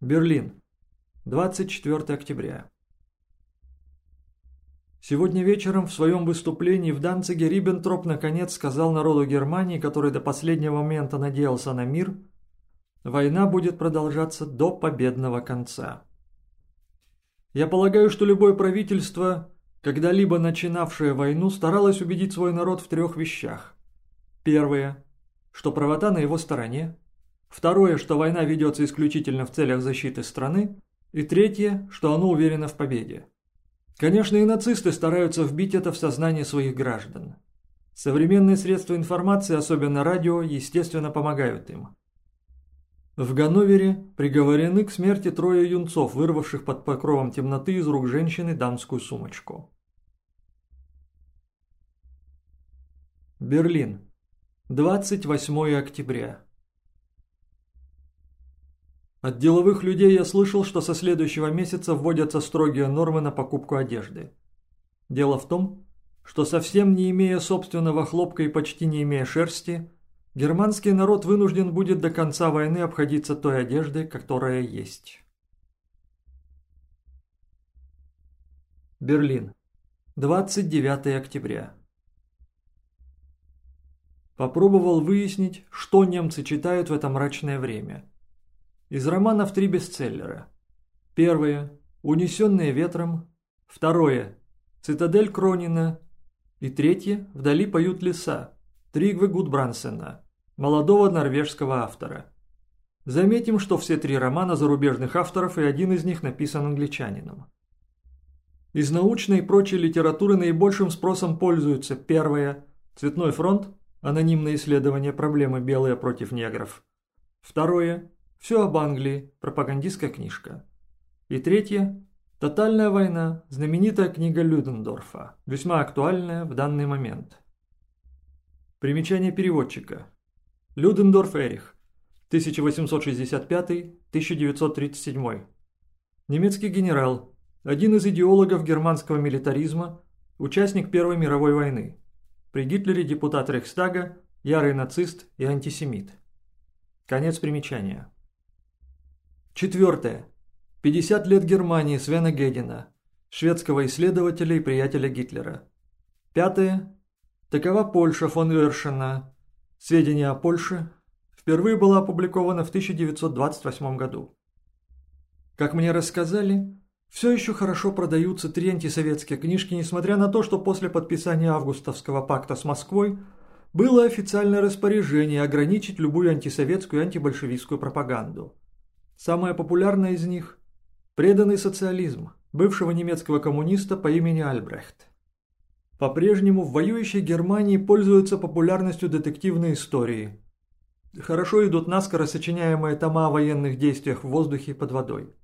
Берлин. 24 октября. Сегодня вечером в своем выступлении в Данциге Риббентроп наконец сказал народу Германии, который до последнего момента надеялся на мир, война будет продолжаться до победного конца. Я полагаю, что любое правительство, когда-либо начинавшее войну, старалось убедить свой народ в трех вещах. Первое, что правота на его стороне. Второе, что война ведется исключительно в целях защиты страны. И третье, что оно уверено в победе. Конечно, и нацисты стараются вбить это в сознание своих граждан. Современные средства информации, особенно радио, естественно, помогают им. В Ганновере приговорены к смерти трое юнцов, вырвавших под покровом темноты из рук женщины дамскую сумочку. Берлин. 28 октября. От деловых людей я слышал, что со следующего месяца вводятся строгие нормы на покупку одежды. Дело в том, что совсем не имея собственного хлопка и почти не имея шерсти, германский народ вынужден будет до конца войны обходиться той одеждой, которая есть. Берлин. 29 октября. Попробовал выяснить, что немцы читают в это мрачное время – из романов три бестселлера. Первое – «Унесенные ветром», второе – «Цитадель Кронина» и третье – «Вдали поют леса» Тригвы Гудбрансена, молодого норвежского автора. Заметим, что все три романа зарубежных авторов и один из них написан англичанином. Из научной и прочей литературы наибольшим спросом пользуются первое – «Цветной фронт», анонимное исследование проблемы «Белые против негров», второе все об Англии, пропагандистская книжка. И третье – «Тотальная война», знаменитая книга Людендорфа, весьма актуальная в данный момент. Примечание переводчика. Людендорф Эрих, 1865-1937. Немецкий генерал, один из идеологов германского милитаризма, участник Первой мировой войны. При Гитлере депутат Рейхстага, ярый нацист и антисемит. Конец примечания. Четвертое. 50 лет Германии Свена Гедина, шведского исследователя и приятеля Гитлера. Пятое. Такова Польша фон Вершина. Сведения о Польше впервые была опубликована в 1928 году. Как мне рассказали, все еще хорошо продаются три антисоветские книжки, несмотря на то, что после подписания Августовского пакта с Москвой было официальное распоряжение ограничить любую антисоветскую и антибольшевистскую пропаганду. Самая популярная из них – преданный социализм бывшего немецкого коммуниста по имени Альбрехт. По-прежнему в воюющей Германии пользуются популярностью детективные истории. Хорошо идут наскоро сочиняемые тома о военных действиях в воздухе и под водой.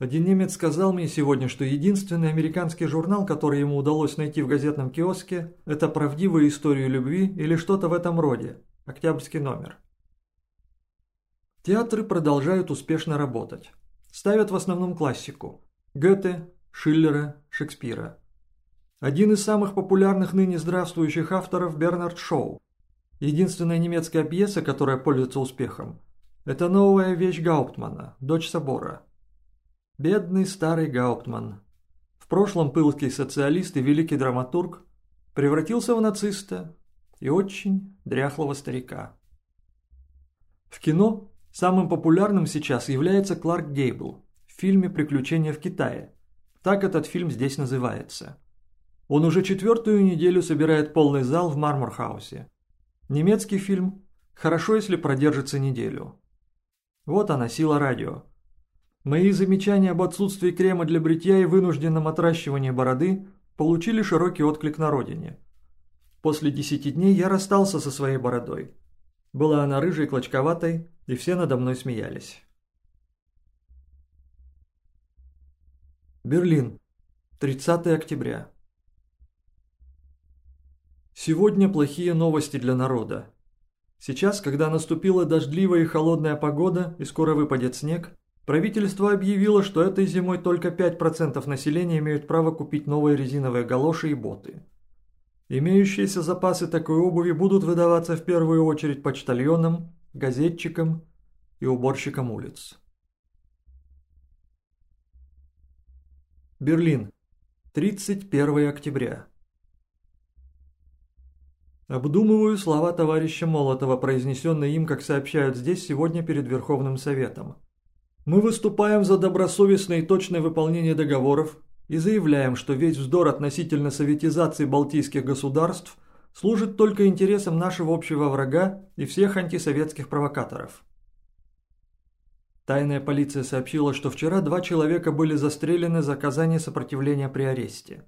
Один немец сказал мне сегодня, что единственный американский журнал, который ему удалось найти в газетном киоске, это «Правдивая история любви» или что-то в этом роде, октябрьский номер. Театры продолжают успешно работать. Ставят в основном классику – Гёте, Шиллера, Шекспира. Один из самых популярных ныне здравствующих авторов – Бернард Шоу. Единственная немецкая пьеса, которая пользуется успехом – это новая вещь Гауптмана «Дочь собора». Бедный старый Гауптман. В прошлом пылкий социалист и великий драматург превратился в нациста и очень дряхлого старика. В кино Самым популярным сейчас является Кларк Гейбл в фильме «Приключения в Китае». Так этот фильм здесь называется. Он уже четвертую неделю собирает полный зал в Марморхаусе. Немецкий фильм хорошо, если продержится неделю. Вот она, сила радио. Мои замечания об отсутствии крема для бритья и вынужденном отращивании бороды получили широкий отклик на родине. После десяти дней я расстался со своей бородой. Была она рыжей, клочковатой, и все надо мной смеялись. Берлин. 30 октября. Сегодня плохие новости для народа. Сейчас, когда наступила дождливая и холодная погода и скоро выпадет снег, правительство объявило, что этой зимой только 5% населения имеют право купить новые резиновые галоши и боты. Имеющиеся запасы такой обуви будут выдаваться в первую очередь почтальонам, газетчиком и уборщиком улиц. Берлин. 31 октября. Обдумываю слова товарища Молотова, произнесенные им, как сообщают здесь, сегодня перед Верховным Советом. Мы выступаем за добросовестное и точное выполнение договоров и заявляем, что весь вздор относительно советизации балтийских государств – служит только интересам нашего общего врага и всех антисоветских провокаторов. Тайная полиция сообщила, что вчера два человека были застрелены за оказание сопротивления при аресте.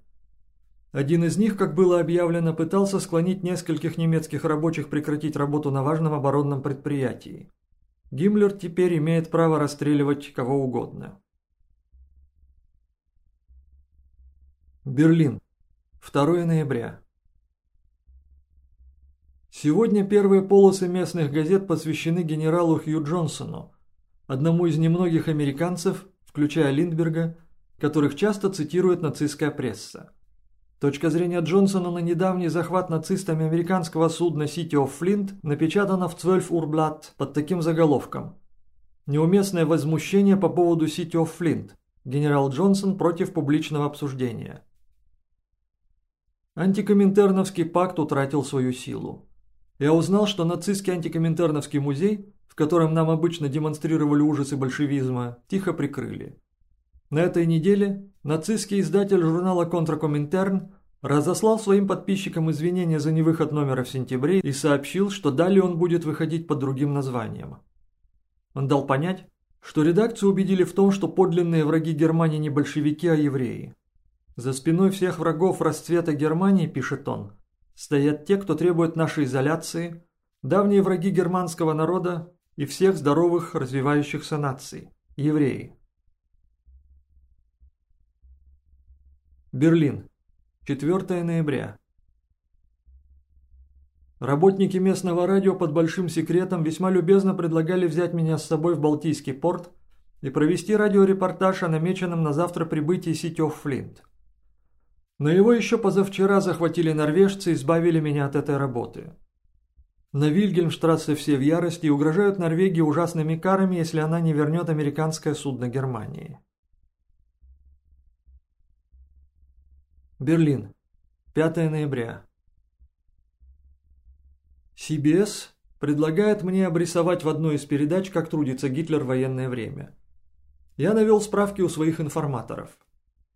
Один из них, как было объявлено, пытался склонить нескольких немецких рабочих прекратить работу на важном оборонном предприятии. Гиммлер теперь имеет право расстреливать кого угодно. Берлин. 2 ноября. Сегодня первые полосы местных газет посвящены генералу Хью Джонсону, одному из немногих американцев, включая Линдберга, которых часто цитирует нацистская пресса. Точка зрения Джонсона на недавний захват нацистами американского судна City of Flint напечатана в 12 Урблат под таким заголовком «Неуместное возмущение по поводу City of Flint. Генерал Джонсон против публичного обсуждения». Антикоминтерновский пакт утратил свою силу. Я узнал, что нацистский антикоминтерновский музей котором нам обычно демонстрировали ужасы большевизма, тихо прикрыли. На этой неделе нацистский издатель журнала «Контракоминтерн» разослал своим подписчикам извинения за невыход номера в сентябре и сообщил, что далее он будет выходить под другим названием. Он дал понять, что редакцию убедили в том, что подлинные враги Германии не большевики, а евреи. За спиной всех врагов расцвета Германии, пишет он, стоят те, кто требует нашей изоляции, давние враги германского народа и всех здоровых развивающихся наций – евреи. Берлин. 4 ноября. Работники местного радио под большим секретом весьма любезно предлагали взять меня с собой в Балтийский порт и провести радиорепортаж о намеченном на завтра прибытии of Flint. Но его еще позавчера захватили норвежцы и избавили меня от этой работы. На Вильгельмштрассе все в ярости и угрожают Норвегии ужасными карами, если она не вернет американское судно Германии. Берлин. 5 ноября. CBS предлагает мне обрисовать в одной из передач, как трудится Гитлер в военное время. Я навел справки у своих информаторов.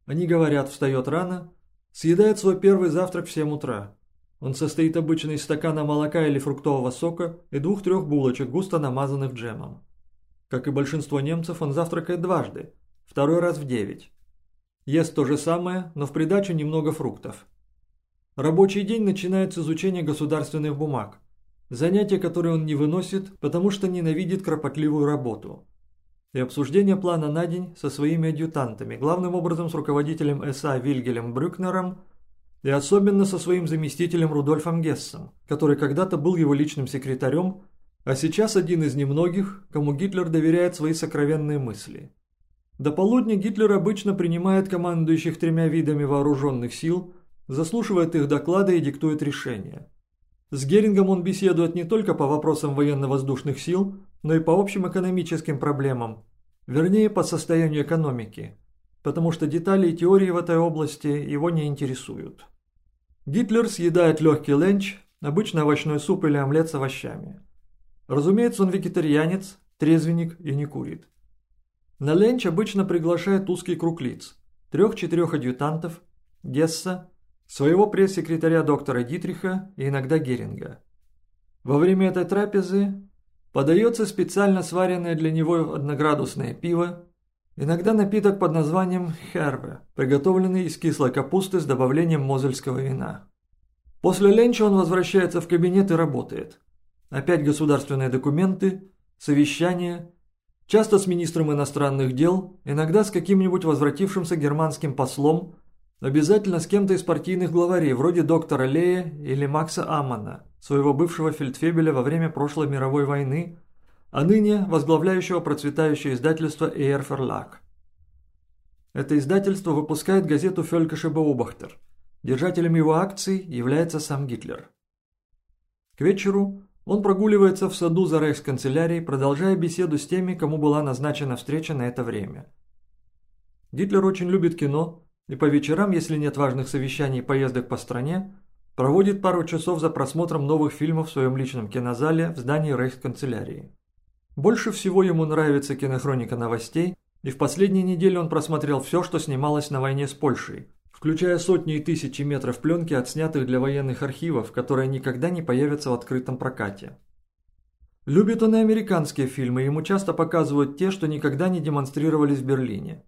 Они говорят, встает рано, съедает свой первый завтрак в 7 утра, он состоит обычно из стакана молока или фруктового сока и двух-трех булочек, густо намазанных джемом. Как и большинство немцев, он завтракает дважды, второй раз в девять. Ест то же самое, но в придачу немного фруктов. Рабочий день начинается с изучения государственных бумаг. Занятие, которое он не выносит, потому что ненавидит кропотливую работу. И обсуждение плана на день со своими адъютантами, главным образом с руководителем СА Вильгелем Брюкнером – и особенно со своим заместителем Рудольфом Гессом, который когда-то был его личным секретарем, а сейчас один из немногих, кому Гитлер доверяет свои сокровенные мысли. До полудня Гитлер обычно принимает командующих тремя видами вооруженных сил, заслушивает их доклады и диктует решения. С Герингом он беседует не только по вопросам военно-воздушных сил, но и по общим экономическим проблемам, вернее по состоянию экономики, потому что детали и теории в этой области его не интересуют. Гитлер съедает легкий ленч, обычно овощной суп или омлет с овощами. Разумеется, он вегетарианец, трезвенник и не курит. На ленч обычно приглашает узкий круг лиц, трех-четырех адъютантов, Гесса, своего пресс-секретаря доктора Дитриха и иногда Геринга. Во время этой трапезы подается специально сваренное для него одноградусное пиво, Иногда напиток под названием херве, приготовленный из кислой капусты с добавлением мозельского вина. После ленча он возвращается в кабинет и работает. Опять государственные документы, совещания, часто с министром иностранных дел, иногда с каким-нибудь возвратившимся германским послом, обязательно с кем-то из партийных главарей, вроде доктора Лея или Макса Аммана, своего бывшего фельдфебеля во время прошлой мировой войны, а ныне возглавляющего процветающее издательство Эйр Verlag. Это издательство выпускает газету Фелькеше Беобахтер. Держателем его акций является сам Гитлер. К вечеру он прогуливается в саду за рейхсканцелярией, продолжая беседу с теми, кому была назначена встреча на это время. Гитлер очень любит кино и по вечерам, если нет важных совещаний и поездок по стране, проводит пару часов за просмотром новых фильмов в своем личном кинозале в здании рейхсканцелярии. Больше всего ему нравится кинохроника новостей, и в последние недели он просмотрел все, что снималось на войне с Польшей, включая сотни и тысячи метров пленки, отснятых для военных архивов, которые никогда не появятся в открытом прокате. Любит он и американские фильмы, ему часто показывают те, что никогда не демонстрировались в Берлине.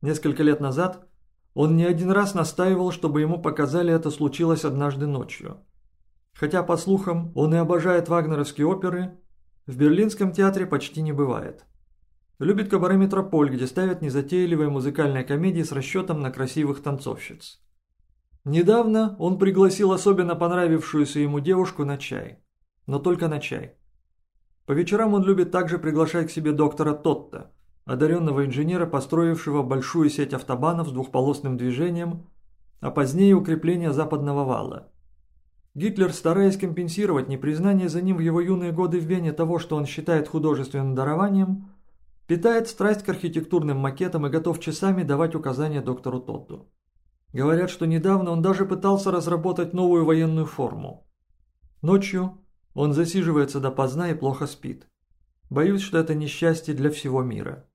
Несколько лет назад он не один раз настаивал, чтобы ему показали это случилось однажды ночью. Хотя, по слухам, он и обожает вагнеровские оперы, в Берлинском театре почти не бывает. Любит кабаре «Метрополь», где ставят незатейливые музыкальные комедии с расчетом на красивых танцовщиц. Недавно он пригласил особенно понравившуюся ему девушку на чай. Но только на чай. По вечерам он любит также приглашать к себе доктора Тотта, одаренного инженера, построившего большую сеть автобанов с двухполосным движением, а позднее укрепление западного вала. Гитлер, стараясь компенсировать непризнание за ним в его юные годы в Вене того, что он считает художественным дарованием, питает страсть к архитектурным макетам и готов часами давать указания доктору Тотту. Говорят, что недавно он даже пытался разработать новую военную форму. Ночью он засиживается допоздна и плохо спит. Боюсь, что это несчастье для всего мира.